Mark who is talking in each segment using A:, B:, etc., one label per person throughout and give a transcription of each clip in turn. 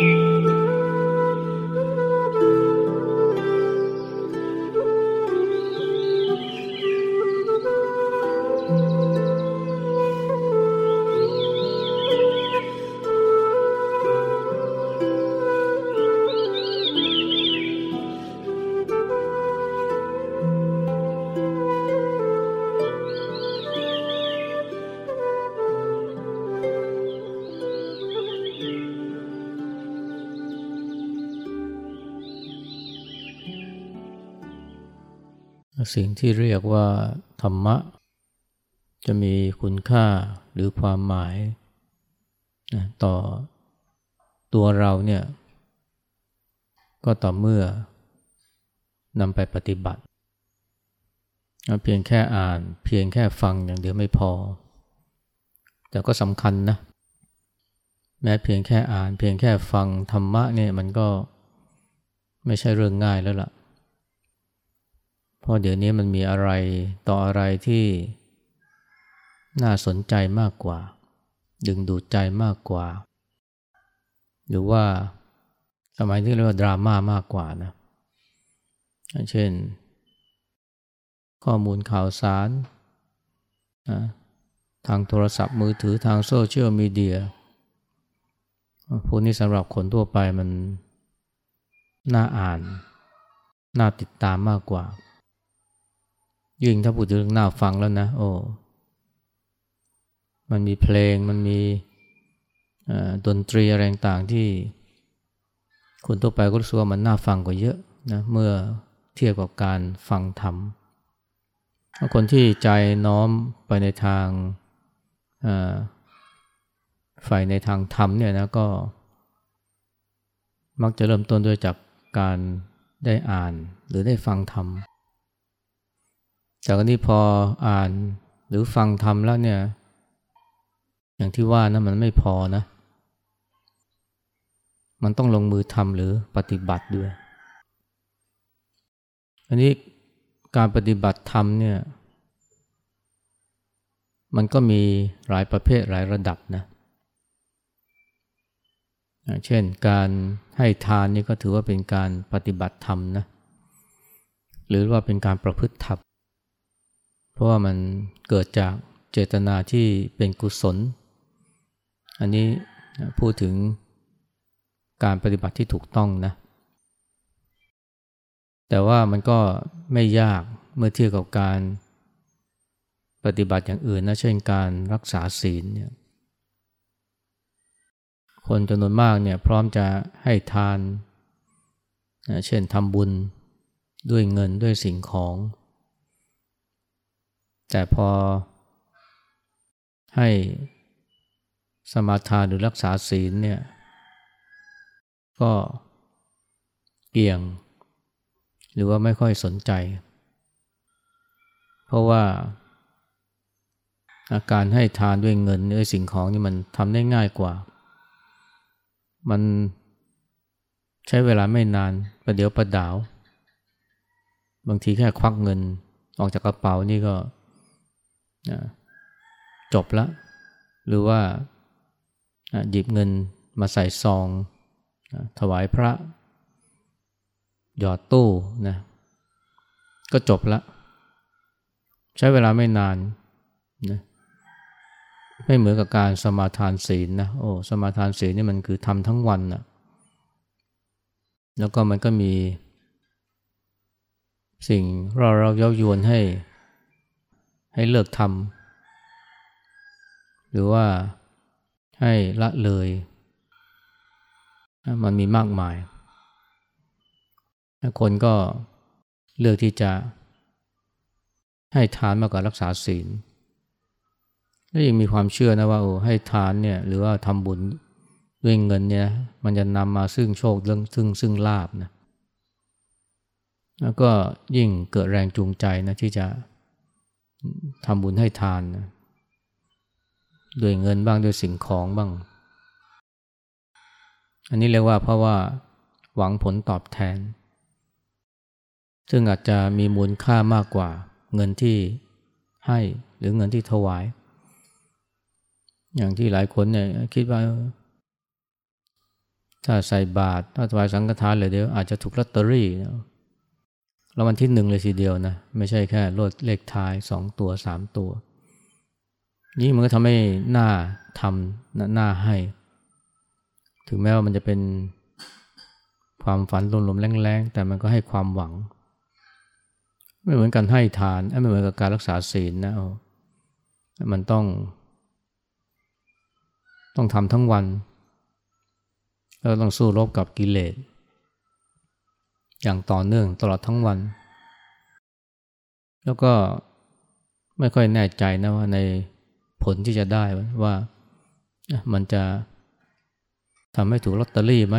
A: you. สิ่งที่เรียกว่าธรรมะ จะมีคุณค่าหรือความหมายต่อตัวเราเนี่ยก็ต่อเมื่อนำไปปฏิบัติ เพียงแค่อ่านเพียงแค่ฟังอย่างเดียวไม่พอ แต่ก็สำคัญนะ แม้เพียงแค่อ่านเพียงแค่ฟังธรรมะเนี่ยมันก็ไม่ใช่เรื่องง่ายแล้วล่ะ เพราะเดี๋ยวนี้มันมีอะไรต่ออะไรที่น่าสนใจมากกว่า ดึงดูดใจมากกว่า หรือว่าสมัยที่เรียกว่าดราม่ามากกว่านะเช่น ข้อมูลข่าวสารทางโทรศัพท์มือถือทางโซเชียลมีเดียพวกนี้สำหรับคนทั่วไปมันน่าอ่าน น่าติดตามมากกว่า ยิ่งถ้าพูดถึงหน้าฟังแล้วนะ โอ้ มันมีเพลงมันมีดนตรีอะไรต่างที่คนทั่วไปก็รู้สึกว่ามันน่าฟังกว่าเยอะนะเมื่อเทียบกับการฟังธรรมคนที่ใจน้อมไปในทางฝ่ายในทางธรรมเนี่ยนะก็ มักจะเริ่มต้นด้วยจากการได้อ่านหรือได้ฟังธรรม จากนี้พออ่านหรือฟังทำแล้วเนี่ย อย่างที่ว่านะมันไม่พอนะ มันต้องลงมือทำหรือปฏิบัติด้วย อันนี้การปฏิบัติธรรมเนี่ย มันก็มีหลายประเภทหลายระดับนะเช่นการให้ทานนี่ก็ถือว่าเป็นการปฏิบัติธรรมนะหรือว่าเป็นการประพฤติธรรม ราะว่ามันเกิดจากเจตนาที่เป็นกุศล อันนี้พูดถึงการปฏิบัติที่ถูกต้องนะ แต่ว่ามันก็ไม่ยากเมื่อเทียบกับการปฏิบัติอย่างอื่นนะ เช่นการรักษาศีลเนี่ย คนจำนวนมากเนี่ยพร้อมจะให้ทาน เช่นทำบุญด้วยเงินด้วยสิ่งของ แต่พอให้สมาทานหรือรักษาศีลเนี่ย ก็เกี่ยง หรือว่าไม่ค่อยสนใจ เพราะว่าอาการให้ทานด้วยเงินด้วยสิ่งของนี่มันทำได้ง่ายกว่า มันใช้เวลาไม่นานประเดี๋ยวประดาว บางทีแค่ควักเงินออกจากกระเป๋านี่ก็ จบละ หรือว่าหยิบเงินมาใส่ซอง ถวายพระ หยอดตู้นะก็จบละ ใช้เวลาไม่นานนะไม่เหมือนกับการสมาทานศีลนะโอ้สมาทานศีลนี่มันคือทำทั้งวันนะแล้วก็มันก็มีสิ่งเราเราเย้ายวนให้ ให้เลิกทำหรือว่าให้ละเลย มันมีมากมาย คนก็เลือกที่จะให้ทานมากกว่ารักษาศีลและยังมีความเชื่อนะว่าโอ้ให้ทานเนี่ยหรือว่าทำบุญด้วยเงินเนี่ยมันจะนำมาซึ่งโชคเรื่องซึ่งซึ่งลาบนะแล้วก็ยิ่งเกิดแรงจูงใจนะที่จะ ทำบุญให้ทานนะด้วยเงินบ้างด้วยสิ่งของบ้าง อันนี้เรียกว่าเพราะว่าหวังผลตอบแทน ซึ่งอาจจะมีมูลค่ามากกว่าเงินที่ให้หรือเงินที่ถวาย อย่างที่หลายคนเนี่ยคิดว่า ถ้าใส่บาตรถ้าถวายสังฆทานเลยเดียวอาจจะถูกลอตเตอรี่นะ รางวัลที่หนึ่งเลยทีเดียวนะไม่ใช่แค่ลดเลขท้ายสองตัวสามตัว นี่มันก็ทำให้หน้าทำหน้าให้ ถึงแม้ว่ามันจะเป็นความฝันลมๆแรงๆ แต่มันก็ให้ความหวัง ไม่เหมือนกันให้ทานไม่เหมือนกับการรักษาศีลนะมันต้อง ต้องทำทั้งวันแล้วต้องสู้รบกับกิเลส อย่างต่อเนื่องตลอดทั้งวัน แล้วก็ไม่ค่อยแน่ใจนะว่าในผลที่จะได้ว่ามันจะทำให้ถูกลอตเตอรี่ไหม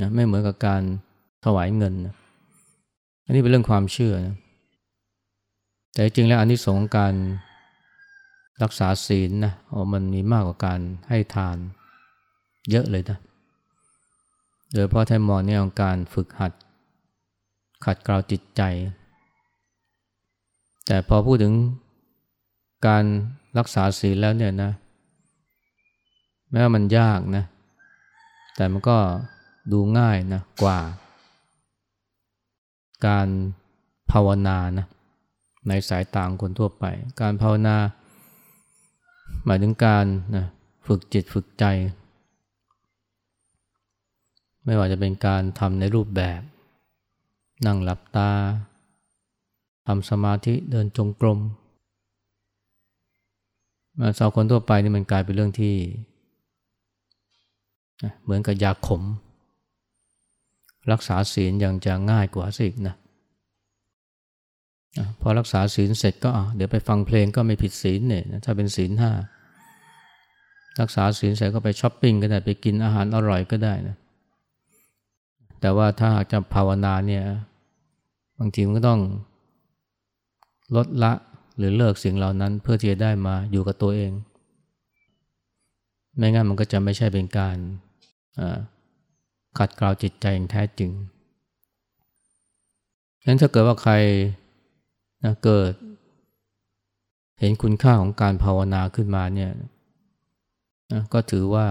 A: นะไม่เหมือนกับการถวายเงินนะอันนี้เป็นเรื่องความเชื่อนะแต่จริงแล้วอันนี้สงการรักษาศีลนะอ๋อมันมีมากกว่าการให้ทานเยอะเลยนะโดยเพราะไทมอนเนี่ยของการฝึกหัด ขัดเกลาจิตใจ แต่พอพูดถึงการรักษาศีลแล้วเนี่ยนะ แม้ว่ามันยากนะ แต่มันก็ดูง่ายนะกว่า การภาวนานะในสายตาคนทั่วไป การภาวนา หมายถึงการนะฝึกจิตฝึกใจ ไม่ว่าจะเป็นการทำในรูปแบบ นั่งหลับตาทำสมาธิเดินจงกรมสาวคนทั่วไปนี่มันกลายเป็นเรื่องที่ เหมือนกับยาขม รักษาศีลยังจะง่ายกว่าสิกนะพอรักษาศีลเสร็จก็เดี๋ยวไปฟังเพลงก็ไม่ผิดศีลเนี่ยถ้าเป็นศีลห้ารักษาศีลเสร็จก็ไปช้อปปิ้งก็ได้ไปกินอาหารอร่อยก็ได้นะแต่ว่าถ้าจะภาวนาเนี่ย บางทีมันก็ต้องลดละหรือเลิกสิ่งเหล่านั้นเพื่อที่จะได้มาอยู่กับตัวเอง ไม่งั้นมันก็จะไม่ใช่เป็นการขัดเกลาจิตใจอย่างแท้จริงงั้นถ้าเกิดว่าใครนะเกิด เห็นคุณค่าของการภาวนาขึ้นมาเนี่ยนะก็ถือว่า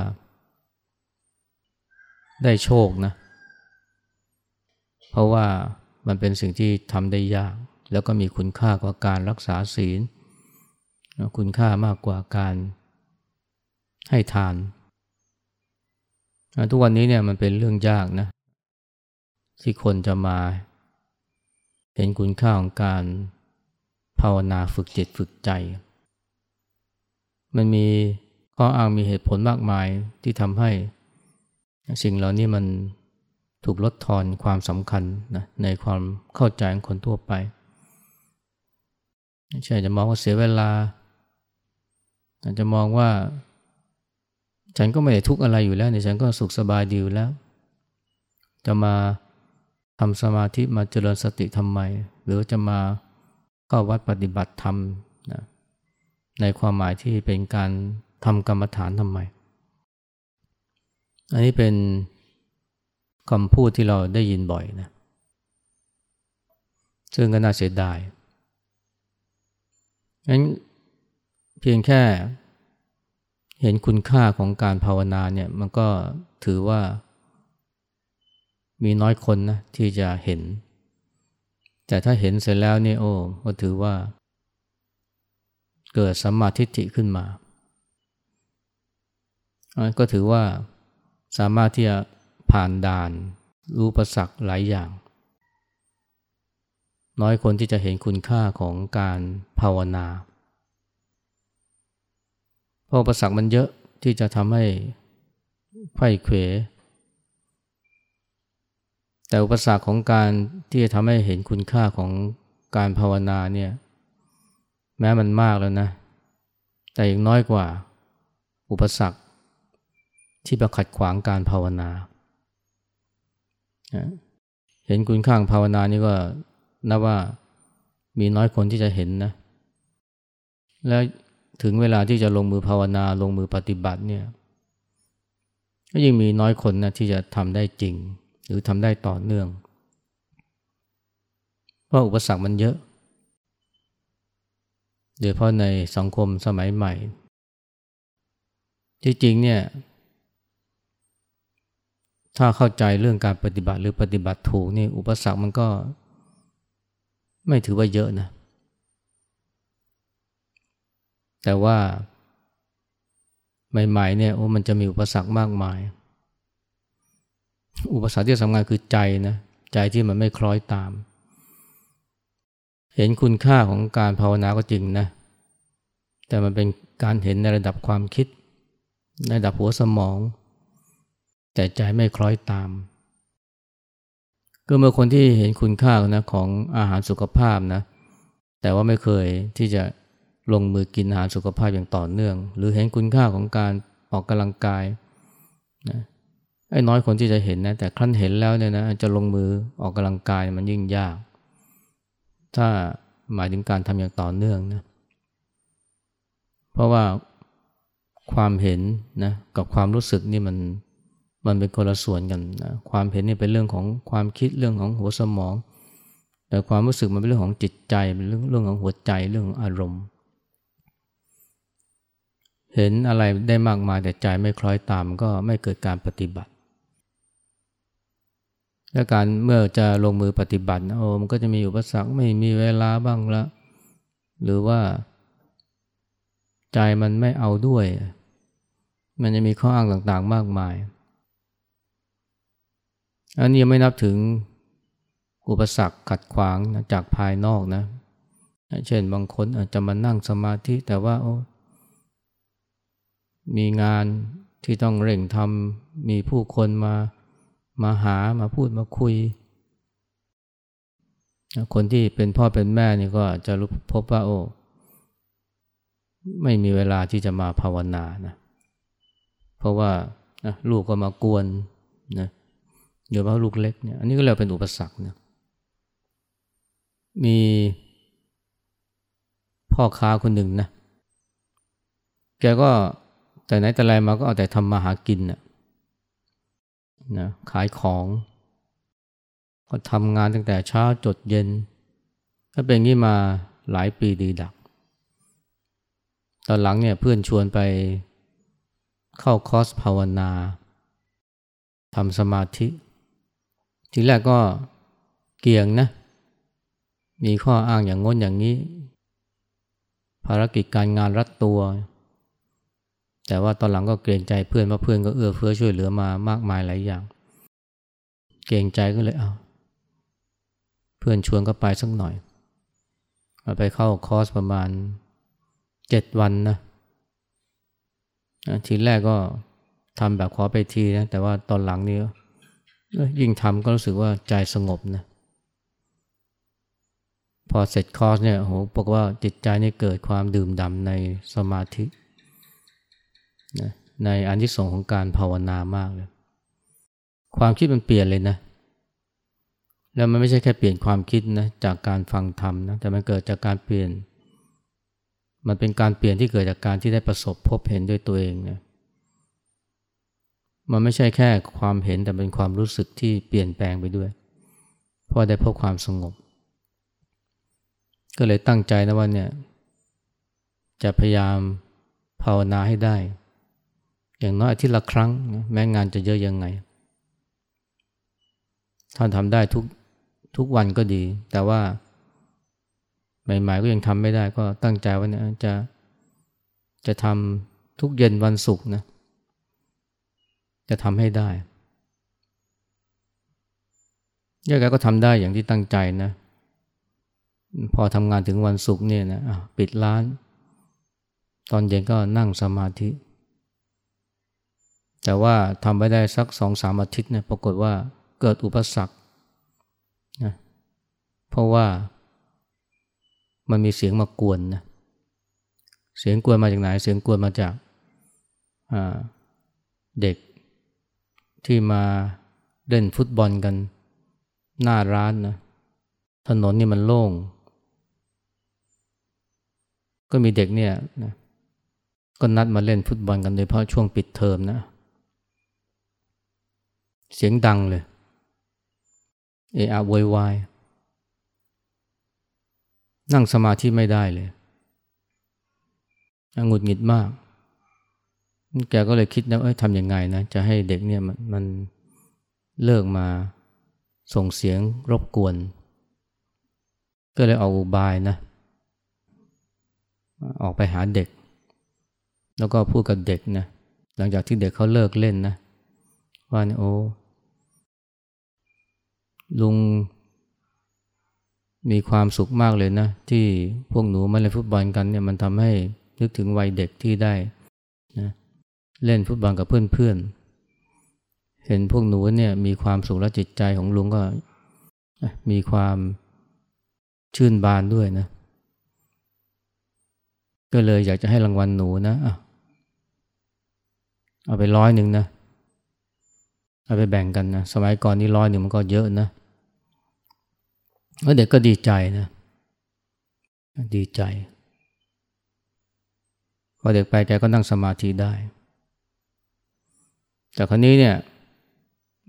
A: ได้โชคนะ เพราะว่า มันเป็นสิ่งที่ทำได้ยาก แล้วก็มีคุณค่ากว่าการรักษาศีล คุณค่ามากกว่าการให้ทาน ทุกวันนี้เนี่ยมันเป็นเรื่องยากนะ ที่คนจะมา เห็นคุณค่าของการภาวนาฝึกจิตฝึกใจ มันมีข้ออ้างมีเหตุผลมากมายที่ทำให้ สิ่งเหล่านี้มัน ถูกลดทอนความสำคัญนะในความเข้าใจของคนทั่วไปใช่จะมองว่าเสียเวลาอาจจะมองว่า ฉันก็ไม่ได้ทุกข์อะไรอยู่แล้วเนี่ยฉันก็สุขสบายดีอยู่แล้ว จะมาทำสมาธิมาเจริญสติทำไม หรือจะมาเข้าวัดปฏิบัติธรรมนะในความหมายที่เป็นการทำกรรมฐานทำไม อันนี้เป็น คำพูดที่เราได้ยินบ่อยนะซึ่งก็น่าเสียดายงั้นเพียงแค่เห็นคุณค่าของการภาวนาเนี่ยมันก็ถือว่ามีน้อยคนนะที่จะเห็น แต่ถ้าเห็นเสร็จแล้วเนี่ยโอ้ก็ถือว่า เกิดสัมมาทิฏฐิขึ้นมา ก็ถือว่าสามารถที่จะ ผ่านด่าน รู้ประสักหลายอย่าง น้อยคนที่จะเห็นคุณค่าของการภาวนา เพราะประสักมันเยอะที่จะทำให้ไข้เขวแต่อุปสรรคของการที่จะทำให้เห็นคุณค่าของการภาวนาเนี่ยแม้มันมากแล้วนะ แต่ยังน้อยกว่าอุปสรรคที่ประขัดขวางการภาวนา เห็นคุณค่าภาวนานี่ก็นับว่ามีน้อยคนที่จะเห็นนะ และถึงเวลาที่จะลงมือภาวนาลงมือปฏิบัติเนี่ยก็ยิ่งมีน้อยคนนะที่จะทำได้จริง หรือทำได้ต่อเนื่อง เพราะอุปสรรคมันเยอะโดยเฉพาะในสังคมสมัยใหม่ ที่จริงเนี่ย ถ้าเข้าใจเรื่องการปฏิบัติหรือปฏิบัติถูกนี่อุปสรรคมันก็ไม่ถือว่าเยอะนะ แต่ว่าใหม่ๆเนี่ยโอ้มันจะมีอุปสรรคมากมาย อุปสรรคที่สำคัญคือใจนะใจที่มันไม่คล้อยตาม เห็นคุณค่าของการภาวนาก็จริงนะ แต่มันเป็นการเห็นในระดับความคิด ในระดับหัวสมอง แต่ใจไม่คล้อยตาม ก็เมื่อคนที่เห็นคุณค่านะของอาหารสุขภาพนะ แต่ว่าไม่เคยที่จะลงมือกินอาหารสุขภาพอย่างต่อเนื่อง หรือเห็นคุณค่าของการออกกำลังกายนะไอ้น้อยคนที่จะเห็นนะ แต่ครั้นเห็นแล้วเนี่ยนะจะลงมือออกกำลังกายมันยิ่งยาก ถ้าหมายถึงการทำอย่างต่อเนื่องนะเพราะว่าความเห็นนะกับความรู้สึกนี่มัน มันเป็นคนละส่วนกันนะความเห็นนี่เป็นเรื่องของความคิดเรื่องของหัวสมอง แต่ความรู้สึกมันเป็นเรื่องของจิตใจเป็นเรื่องเรื่องของหัวใจเรื่องของอารมณ์ เห็นอะไรได้มากมายแต่ใจไม่คล้อยตามก็ไม่เกิดการปฏิบัติ และการเมื่อจะลงมือปฏิบัติโอ้มันก็จะมีอุปสรรคไม่มีเวลาบ้างละหรือว่า ใจมันไม่เอาด้วย มันจะมีข้ออ้างต่างๆมากมาย อันนี้ยังไม่นับถึงอุปสรรคขัดขวางนะจากภายนอกนะ เช่นบางคนอาจจะมานั่งสมาธิแต่ว่าโอ้มีงานที่ต้องเร่งทำมีผู้คนมามาหามาพูดมาคุย คนที่เป็นพ่อเป็นแม่นี่ก็จะรู้พบว่าโอ้ไม่มีเวลาที่จะมาภาวนานะเพราะว่านะลูกก็มากวนนะเดี๋ยวว่าลูกเล็กเนี่ยอันนี้ก็เรียกเป็นอุปสรรคนะมีพ่อค้าคนหนึ่งนะ แกก็แต่ไหนแต่ไรมาก็เอาแต่ทำมาหากินนะนะขายของ ก็ทำงานตั้งแต่เช้าจดเย็น ถ้าเป็นงี้มาหลายปีดีดัก ตอนหลังเนี่ยเพื่อนชวนไปเข้าคอร์สภาวนาทำสมาธิ ทีแรกก็เกี่ยงนะ มีข้ออ้างอย่างง้นอย่างนี้ ภารกิจการงานรัดตัว แต่ว่าตอนหลังก็เกรงใจเพื่อนเพราะเพื่อนก็เอื้อเฟื้อช่วยเหลือมามากมายหลายอย่าง เกรงใจก็เลยเอาเพื่อนชวนก็ไปสักหน่อยไปเข้าคอร์สประมาณเจ็ดวันนะทีแรกก็ทำแบบขอไปทีนะ แต่ว่าตอนหลังนี้ ยิ่งทำก็รู้สึกว่าใจสงบนะพอเสร็จคอร์สเนี่ยโหบอกว่าจิตใจนี่เกิดความดื่มด่ำในสมาธินะในอันที่สองของการภาวนามากเลย ความคิดมันเปลี่ยนเลยนะ แล้วมันไม่ใช่แค่เปลี่ยนความคิดนะจากการฟังธรรมนะแต่มันเกิดจากการเปลี่ยน มันเป็นการเปลี่ยนที่เกิดจากการที่ได้ประสบพบเห็นด้วยตัวเองนะ มันไม่ใช่แค่ความเห็นแต่เป็นความรู้สึกที่เปลี่ยนแปลงไปด้วยเพราะได้พบความสงบ ก็เลยตั้งใจนะว่าเนี่ยจะพยายามภาวนาให้ได้ อย่างน้อยอาทิตย์ละครั้ง แม้งานจะเยอะยังไงถ้าทำได้ทุกทุกวันก็ดี แต่ว่าใหม่ๆก็ยังทำไม่ได้ ก็ตั้งใจว่าเนี่ยจะจะทำทุกเย็นวันศุกร์นะ จะทำให้ได้ยาแกก็ทำได้อย่างที่ตั้งใจนะ พอทำงานถึงวันศุกร์เนี่ยนะปิดร้าน ตอนเย็นก็นั่งสมาธิ แต่ว่าทำไปได้สักสองสามอาทิตย์เนี่ยปรากฏว่าเกิดอุปสรรคนะเพราะว่ามันมีเสียงมากวนนะเสียงกวนมาจากไหน เสียงกวนมาจากเด็ก ที่มาเล่นฟุตบอลกัน หน้าร้านนะถนนนี่มันโล่ง ก็มีเด็กเนี่ยนะก็นัดมาเล่นฟุตบอลกันโดยเพราะช่วงปิดเทอมนะ เสียงดังเลย เออะโวยวายนั่งสมาธิไม่ได้เลยหงุดหงิดมาก แกก็เลยคิดนะเอ้ยทำยังไงนะจะให้เด็กเนี่ยมันมันเลิกมาส่งเสียงรบกวน ก็เลยเอาอุบายนะ ออกไปหาเด็ก แล้วก็พูดกับเด็กนะหลังจากที่เด็กเขาเลิกเล่นนะ ว่าเนี่ยโอ้ลุงมีความสุขมากเลยนะ ที่พวกหนูมาเล่นฟุตบอลกันเนี่ยมันทำให้นึกถึงวัยเด็กที่ได้ เล่นฟุตบอลกับเพื่อนๆ เห็นพวกหนูเนี่ยมีความสุขและจิตใจของลุงก็มีความชื่นบานด้วยนะ ก็เลยอยากจะให้รางวัลหนูนะะเอาไปร้อยหนึ่งนะ เอาไปแบ่งกันนะ สมัยก่อนนี่ร้อยหนึ่งมันก็เยอะนะแล้วเด็กก็ดีใจนะ ดีใจ พอเด็กไปแกก็นั่งสมาธิได้ แต่คราวนี้เนี่ย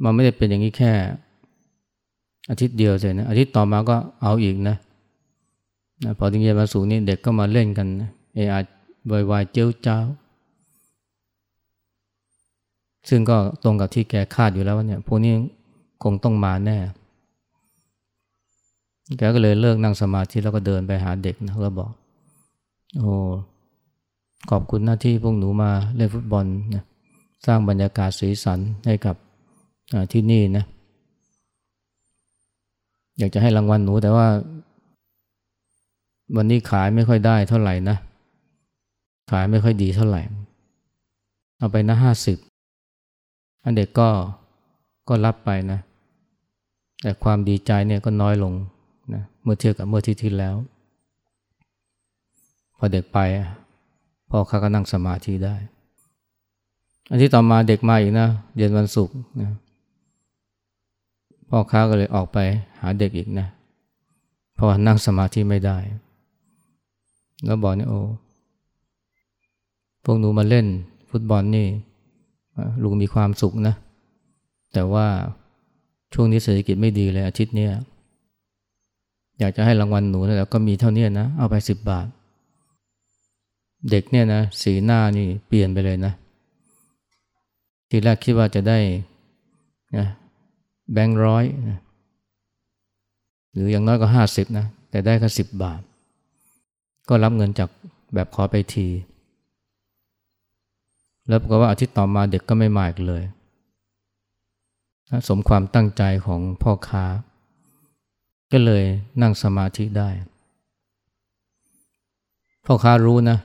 A: มันไม่ได้เป็นอย่างนี้แค่ อาทิตย์เดียวเลยนะอาทิตย์ต่อมาก็เอาอีกนะนะพอถึงเย็นมาสูงนี่เด็กก็มาเล่นกันเออาวายวายเจ้าเจ้า ซึ่งก็ตรงกับที่แกคาดอยู่แล้วว่าเนี่ยพวกนี้คงต้องมาแน่แกก็เลยเลิกนั่งสมาธิแล้วก็เดินไปหาเด็กนะแล้วบอก โอ้ขอบคุณหน้าที่พวกหนูมาเล่นฟุตบอลนะ สร้างบรรยากาศสีสันให้กับที่นี่นะ อยากจะให้รางวัลหนูแต่ว่า วันนี้ขายไม่ค่อยได้เท่าไหร่นะ ขายไม่ค่อยดีเท่าไหร่ เอาไปนะห้าสิบอันเด็กก็ก็รับไปนะ แต่ความดีใจเนี่ยก็น้อยลงนะเมื่อเทียบกับเมื่อที่ที่แล้ว พอเด็กไปพ่อค้าก็นั่งสมาธิได้ อันที่ต่อมาเด็กมาอีกนะเย็นวันศุกร์นะพ่อค้าก็เลยออกไปหาเด็กอีกนะ เพราะนั่งสมาธิไม่ได้ แล้วบอกเนี่ยโอ้พวกหนูมาเล่นฟุตบอลนี่ลุงมีความสุขนะ แต่ว่าช่วงนี้เศรษฐกิจไม่ดีเลยอาทิตย์นี้อยากจะให้รางวัลหนูแล้วก็มีเท่านี้นะ เอาไปสิบบาท เด็กเนี่ยนะ สีหน้านี่เปลี่ยนไปเลยนะ ทีแรกคิดว่าจะได้นะแบงค์ร้อยนะหรืออย่างน้อยก็ห้าสิบนะแต่ได้แค่สิบบาท ก็รับเงินจากแบบขอไปที แล้วปรากฏว่าอาทิตย์ต่อมาเด็กก็ไม่มาอีกเลยสมความตั้งใจของพ่อค้า ก็เลยนั่งสมาธิได้ พ่อค้ารู้นะ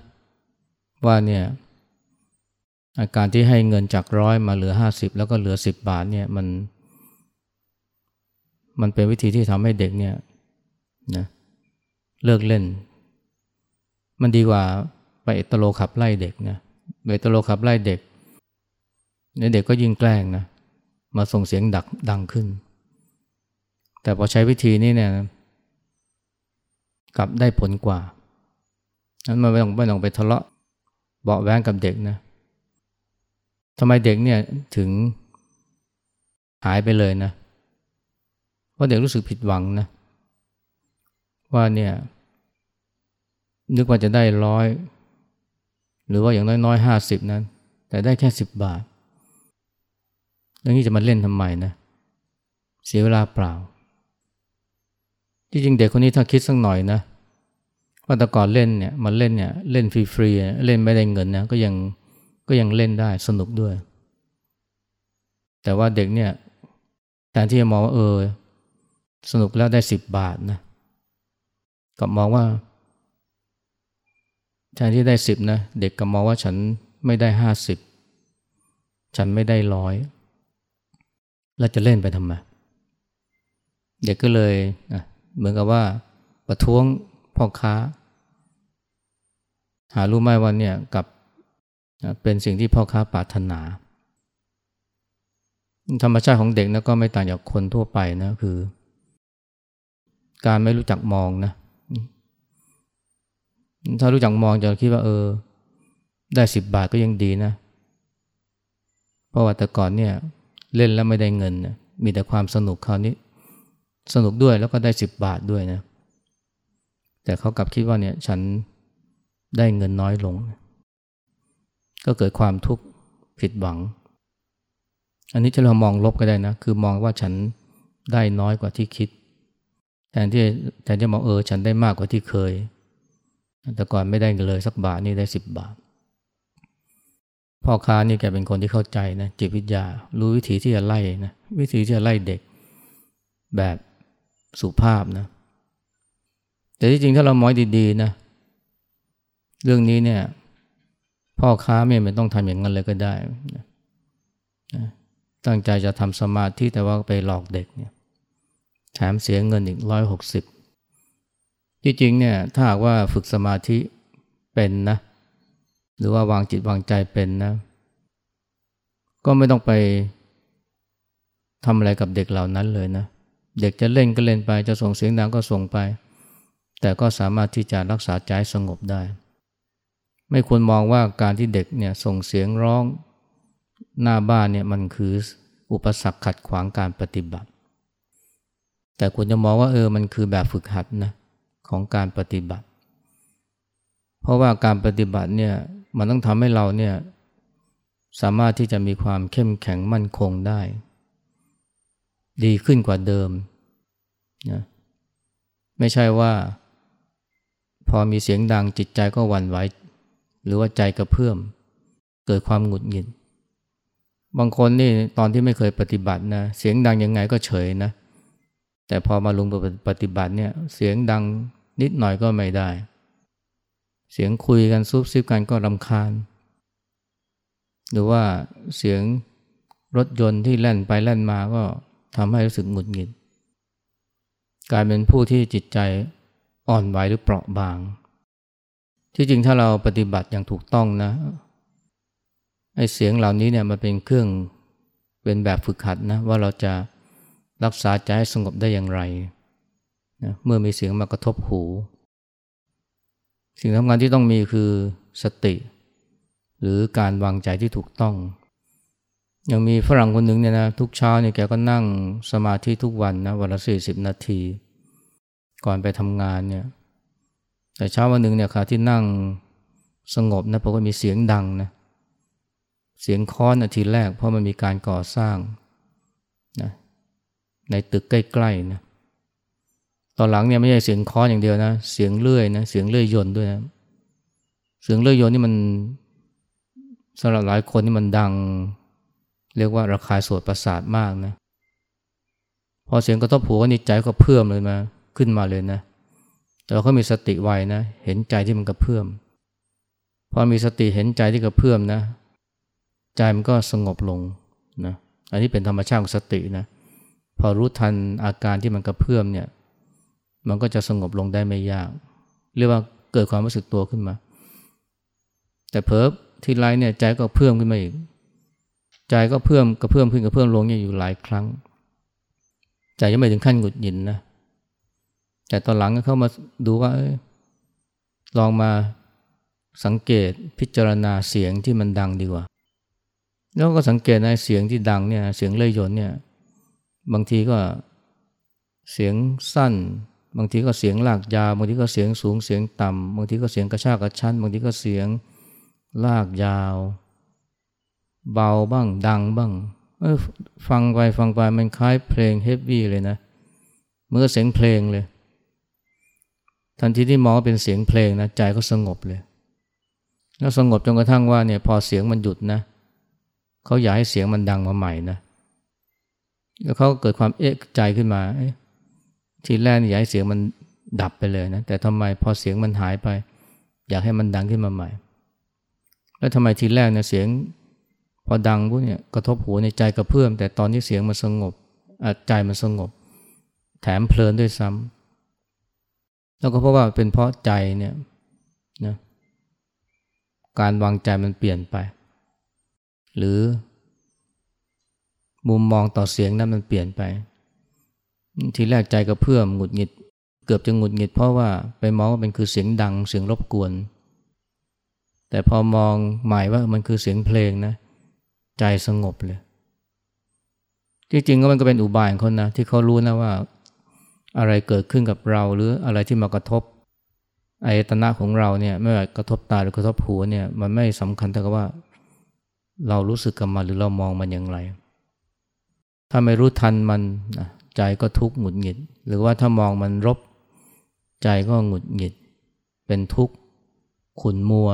A: ว่าเนี่ย อาการที่ให้เงินจากร้อยมาเหลือห้าสิบแล้วก็เหลือสิบบาทเนี่ยมัน มันเป็นวิธีที่ทำให้เด็กเนี่ยนะเลิกเล่น มันดีกว่าไปเอตโลขับไล่เด็กนะไปเอตโลขับไล่เด็กเนี่ยเด็กก็ยิ่งแกล้งนะมาส่งเสียงดักดังขึ้น แต่พอใช้วิธีนี้เนี่ยกลับได้ผลกว่านั้นมาไม่ต้องไม่ต้องไปทะเลาะเบาแวงกับเด็กนะ ทำไมเด็กเนี่ยถึงหายไปเลยนะเพราะเด็กรู้สึกผิดหวังนะ ว่าเนี่ย นึกว่าจะได้ร้อยหรือว่าอย่างน้อยๆห้าสิบนั้น แต่ได้แค่สิบบาทแล้วนี่จะมาเล่นทำไมนะ เสียเวลาเปล่า ที่จริงเด็กคนนี้ถ้าคิดสักหน่อยนะว่าแต่ก่อนเล่นเนี่ยมันเล่นเนี่ยเล่นฟรีๆเล่นไม่ได้เงินนะก็ยัง ก็ยังเล่นได้สนุกด้วย แต่ว่าเด็กเนี่ยแทนที่จะมองว่าเออ สนุกแล้วได้สิบบาทนะกับมองว่าแทนที่ได้สิบนะเด็กก็มองว่าฉันไม่ได้ห้าสิบฉันไม่ได้ร้อยแล้วจะเล่นไปทำไมเด็กก็เลยเหมือนกับว่าประท้วงพ่อค้า หารู้ไหมว่าเนี่ยกับ เป็นสิ่งที่พ่อค้าปรารถนา ธรรมชาติของเด็กนะก็ไม่ต่างจากคนทั่วไปนะคือ การไม่รู้จักมองนะ ถ้ารู้จักมองจะคิดว่า เออ ได้สิบบาทก็ยังดีนะ เพราะว่าแต่ก่อนเนี่ย เล่นแล้วไม่ได้เงินนะมีแต่ความสนุกคราวนี้ สนุกด้วยแล้วก็ได้สิบบาทด้วยนะ แต่เขากลับคิดว่าเนี่ย ฉันได้เงินน้อยลง ก็เกิดความทุกข์ผิดหวัง อันนี้จะเรามองลบก็ได้นะ คือมองว่าฉันได้น้อยกว่าที่คิด แทนที่แทนที่มองเออฉันได้มากกว่าที่เคย แต่ก่อนไม่ได้เลยสักบาทนี่ได้สิบบาท พ่อค้านี่แกเป็นคนที่เข้าใจนะจิตวิทยา รู้วิธีที่จะไล่นะ วิธีที่จะไล่เด็กแบบสุภาพนะ แต่ที่จริงถ้าเรามองดีๆนะ เรื่องนี้เนี่ย พ่อค้าไม่ต้องทำอย่างนั้นเลยก็ได้นะตั้งใจจะทำสมาธิแต่ว่าไปหลอกเด็กเนี่ยแถมเสียเงินอีกร้อยหกสิบที่จริงเนี่ยถ้าหากว่าฝึกสมาธิเป็นนะหรือว่าวางจิตวางใจเป็นนะ ก็ไม่ต้องไปทำอะไรกับเด็กเหล่านั้นเลยนะ เด็กจะเล่นก็เล่นไป จะส่งเสียงดังก็ส่งไป แต่ก็สามารถที่จะรักษาใจสงบได้ ไม่ควรมองว่าการที่เด็กเนี่ยส่งเสียงร้องหน้าบ้านเนี่ยมันคืออุปสรรคขัดขวางการปฏิบัติ แต่ควรจะมองว่าเออมันคือแบบฝึกหัดนะของการปฏิบัติ เพราะว่าการปฏิบัติเนี่ยมันต้องทำให้เราเนี่ยสามารถที่จะมีความเข้มแข็งมั่นคงได้ ดีขึ้นกว่าเดิมนะไม่ใช่ว่า พอมีเสียงดังจิตใจก็หวั่นไหว หรือว่าใจกระเพื่อม เกิดความหงุดหงิด บางคนนี่ตอนที่ไม่เคยปฏิบัตินะ เสียงดังยังไงก็เฉยนะ แต่พอมาลงปฏิบัติเนี่ย เสียงดังนิดหน่อยก็ไม่ได้ เสียงคุยกันซุบซิบกันก็รำคาญ หรือว่าเสียงรถยนต์ที่แล่นไปแล่นมาก็ทำให้รู้สึกหงุดหงิด กลายเป็นผู้ที่จิตใจอ่อนไหวหรือเปราะบาง ที่จริงถ้าเราปฏิบัติอย่างถูกต้องนะไอ้เสียงเหล่านี้เนี่ยมันเป็นเครื่องเป็นแบบฝึกหัดนะว่าเราจะรักษาใจให้สงบได้อย่างไรนะเมื่อมีเสียงมากระทบหู สิ่งทำงานที่ต้องมีคือสติ หรือการวางใจที่ถูกต้อง ยังมีฝรั่งคนหนึ่งเนี่ยนะทุกเช้าเนี่ยแกก็นั่งสมาธิทุกวันนะวันละสี่สิบนาที ก่อนไปทำงานเนี่ย แต่เช้าวันหนึ่งเนี่ยค่ะที่นั่งสงบนะเพราะว่ามีเสียงดังนะเสียงค้อนนาทีแรก เพราะมันมีการก่อสร้างนะในตึกใกล้ๆนะตอนหลังเนี่ยไม่ใช่เสียงค้อนอย่างเดียวนะ เสียงเลื่อยนะเสียงเลื่อยยนต์ด้วยนะเสียงเลื่อยยนต์นี่มันสำหรับหลายคนนี่มันดัง เรียกว่าระคายโสดประสาทมากนะพอเสียงกระทบหูก็นิจใจก็เพิ่มเลยมาขึ้นมาเลยนะ แต่เขามีสติไวนะเห็นใจที่มันกระเพื่อมพอมีสติเห็นใจที่กระเพื่อมนะใจมันก็สงบลงนะอันนี้เป็นธรรมชาติของสตินะพอรู้ทันอาการที่มันกระเพื่อมเนี่ยมันก็จะสงบลงได้ไม่ยาก เรียกว่าเกิดความรู้สึกตัวขึ้นมา แต่เพิบที่ไรเนี่ยใจก็เพิ่มขึ้นมาอีก ใจก็เพิ่มกระเพื่อมขึ้นกระเพื่อมลงเนี่ยอยู่หลายครั้ง ใจยังไม่ถึงขั้นหงุดหงิดนนะ แต่ตอนหลังก็เข้ามาดูว่าลองมาสังเกตพิจารณาเสียงที่มันดังดีกว่า แล้วก็สังเกตในเสียงที่ดังเนี่ยเสียงเล่ยยนเนี่ยบางทีก็เสียงสั้น บางทีก็เสียงหลากยาวบางทีก็เสียงสูงเสียงต่ำบางทีก็เสียงกระชากกระชั้น บางทีก็เสียงลากยาว เบาบ้างดังบ้างฟังไปฟังไปมันคล้ายเพลงเฮฟวี่เลยนะเมื่อเสียงเพลงเลย ทันทีที่มองเป็นเสียงเพลงนะใจก็สงบเลย แล้วสงบจนกระทั่งว่าเนี่ยพอเสียงมันหยุดนะเขาอยากให้เสียงมันดังมาใหม่นะแล้วเขาเกิดความเอ๊ะใจขึ้นมาทีแรกอยากให้เสียงมันดับไปเลยนะแต่ทำไมพอเสียงมันหายไป อยากให้มันดังขึ้นมาใหม่ แล้วทำไมทีแรกเนี่ยเสียงพอดังพวกเนี่ยกระทบหูในใจกระเพื่อมแต่ตอนที่เสียงมันสงบใจมันสงบ แถมเพลินด้วยซ้ำ แล้วก็เพราะว่าเป็นเพราะใจเนี่ยนะการวางใจมันเปลี่ยนไป หรือมุมมองต่อเสียงนั้นมันเปลี่ยนไป ทีแรกใจก็เพื่อมหงุดหงิด เกือบจะหงุดหงิดเพราะว่าไปมองว่าเป็นคือเสียงดังเสียงรบกวน แต่พอมองหมายว่ามันคือเสียงเพลงนะ ใจสงบเลยจริงๆก็มันก็เป็นอุบายของคนนะที่เขารู้นะว่า อะไรเกิดขึ้นกับเราหรืออะไรที่มากระทบอายตนะของเราเนี่ยไม่ว่ากระทบตาหรือกระทบหูเนี่ยมันไม่สำคัญเท่ากับว่า เรารู้สึกกับมันหรือเรามองมันอย่างไร ถ้าไม่รู้ทันมันใจก็ทุกข์หงุดหงิด หรือว่าถ้ามองมันรบ ใจก็หงุดหงิด เป็นทุกข์ขุนมัว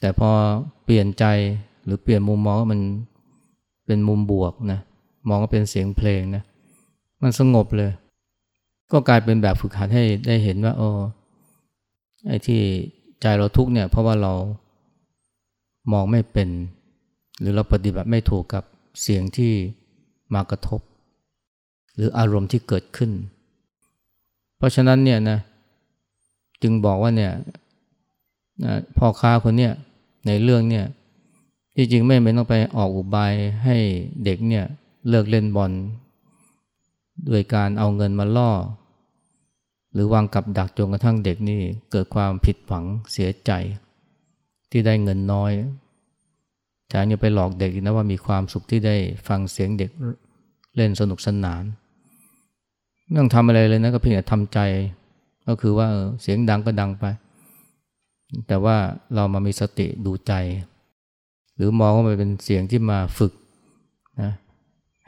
A: แต่พอเปลี่ยนใจหรือเปลี่ยนมุมมองมันเป็นมุมบวกนะมองว่าเป็นเสียงเพลงนะมันสงบเลย ก็กลายเป็นแบบฝึกหัดให้ได้เห็นว่าโอ้ไอ้ที่ใจเราทุกข์เนี่ย เพราะว่าเรามองไม่เป็น หรือเราปฏิบัติไม่ถูกกับเสียงที่มากระทบ หรืออารมณ์ที่เกิดขึ้น เพราะฉะนั้นเนี่ยนะจึงบอกว่าเนี่ยพ่อค้าคนเนี่ยในเรื่องเนี่ยที่จริงไม่ไม่ต้องไปออกอุบายให้เด็กเนี่ยเลิกเล่นบอลโดยการเอาเงินมาล่อ หรือวางกับดักจนกระทั่งเด็กนี่เกิดความผิดหวังเสียใจ ที่ได้เงินน้อยแถมยังไปหลอกเด็กนะว่ามีความสุขที่ได้ฟังเสียงเด็กเล่นสนุกสนานไม่ต้องทำอะไรเลยนะก็เพียงแต่ทำใจ ก็คือว่าเสียงดังก็ดังไป แต่ว่าเรามามีสติดูใจ หรือมองว่ามันเป็นเสียงที่มาฝึกนะ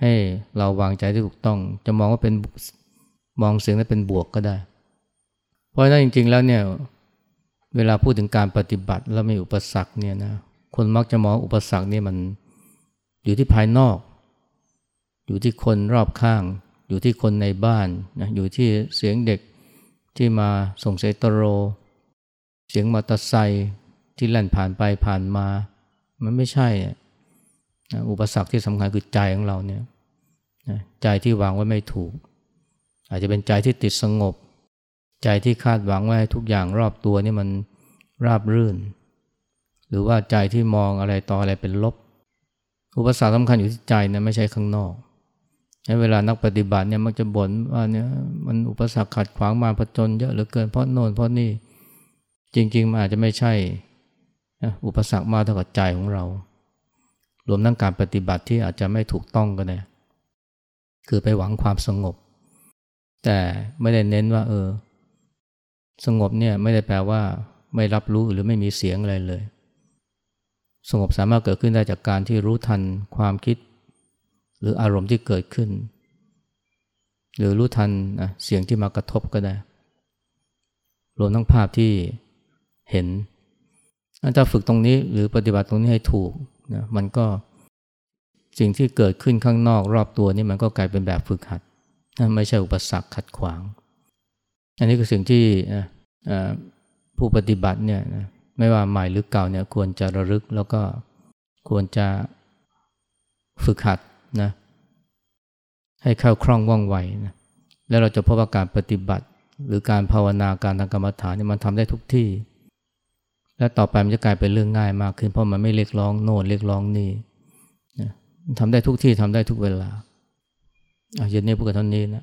A: ให้เราวางใจที่ถูกต้อง จะมองว่าเป็นมองเสียงนั้นเป็นบวกก็ได้ เพราะนั้นจริง ๆ แล้วเนี่ยเวลาพูดถึงการปฏิบัติแล้วมีอุปสรรคเนี่ยนะคนมักจะมองอุปสรรคเนี่ยมันอยู่ที่ภายนอก อยู่ที่คนรอบข้าง อยู่ที่คนในบ้านนะอยู่ที่เสียงเด็กที่มาส่งเสตโร เสียงมอเตอร์ไซค์ที่แล่นผ่านไปผ่านมา มันไม่ใช่นะอุปสรรคที่สำคัญคือใจของเราเนี่ยใจที่วางไว้ไม่ถูก อาจจะเป็นใจที่ติดสงบ ใจที่คาดหวังไว้ทุกอย่างรอบตัวนี่มันราบรื่น หรือว่าใจที่มองอะไรต่ออะไรเป็นลบ อุปสรรคสำคัญอยู่ที่ใจนะไม่ใช่ข้างนอกในเวลานักปฏิบัติเนี่ยมักจะบ่นว่าเนี่ยมันอุปสรรคขัดขวางมาผจญเยอะเหลือเกินเพราะโน่นเพราะนี่จริง ๆ มันอาจจะไม่ใช่อุปสรรคมาเท่ากับใจของเรา รวมทั้งการปฏิบัติที่อาจจะไม่ถูกต้องก็ได้คือไปหวังความสงบ แต่ไม่ได้เน้นว่า เออ สงบเนี่ยไม่ได้แปลว่าไม่รับรู้หรือไม่มีเสียงอะไรเลย สงบสามารถเกิดขึ้นได้จากการที่รู้ทันความคิด หรืออารมณ์ที่เกิดขึ้น หรือรู้ทันเสียงที่มากระทบก็ได้ รวมทั้งภาพที่เห็นถ้าฝึกตรงนี้หรือปฏิบัติตรงนี้ให้ถูกนะมันก็สิ่งที่เกิดขึ้นข้างนอกรอบตัวนี่มันก็กลายเป็นแบบฝึกหัด ไม่ใช่อุปสรรคขัดขวาง อันนี้คือสิ่งที่ผู้ปฏิบัติเนี่ยนะไม่ว่าใหม่หรือเก่าเนี่ยควรจะระลึกแล้วก็ควรจะฝึกหัดนะให้เข้าคล่องว่องไวนะแล้วเราจะพบว่าการปฏิบัติ หรือการภาวนาการทางกรรมฐานเนี่ยมันทำได้ทุกที่ และต่อไปมันจะกลายเป็นเรื่องง่ายมากขึ้นเพราะมันไม่เรียกร้องโน่นเรียกร้องนี่ทำได้ทุกที่ทำได้ทุกเวลาเย็นนี้พูดกันเท่านี้นะ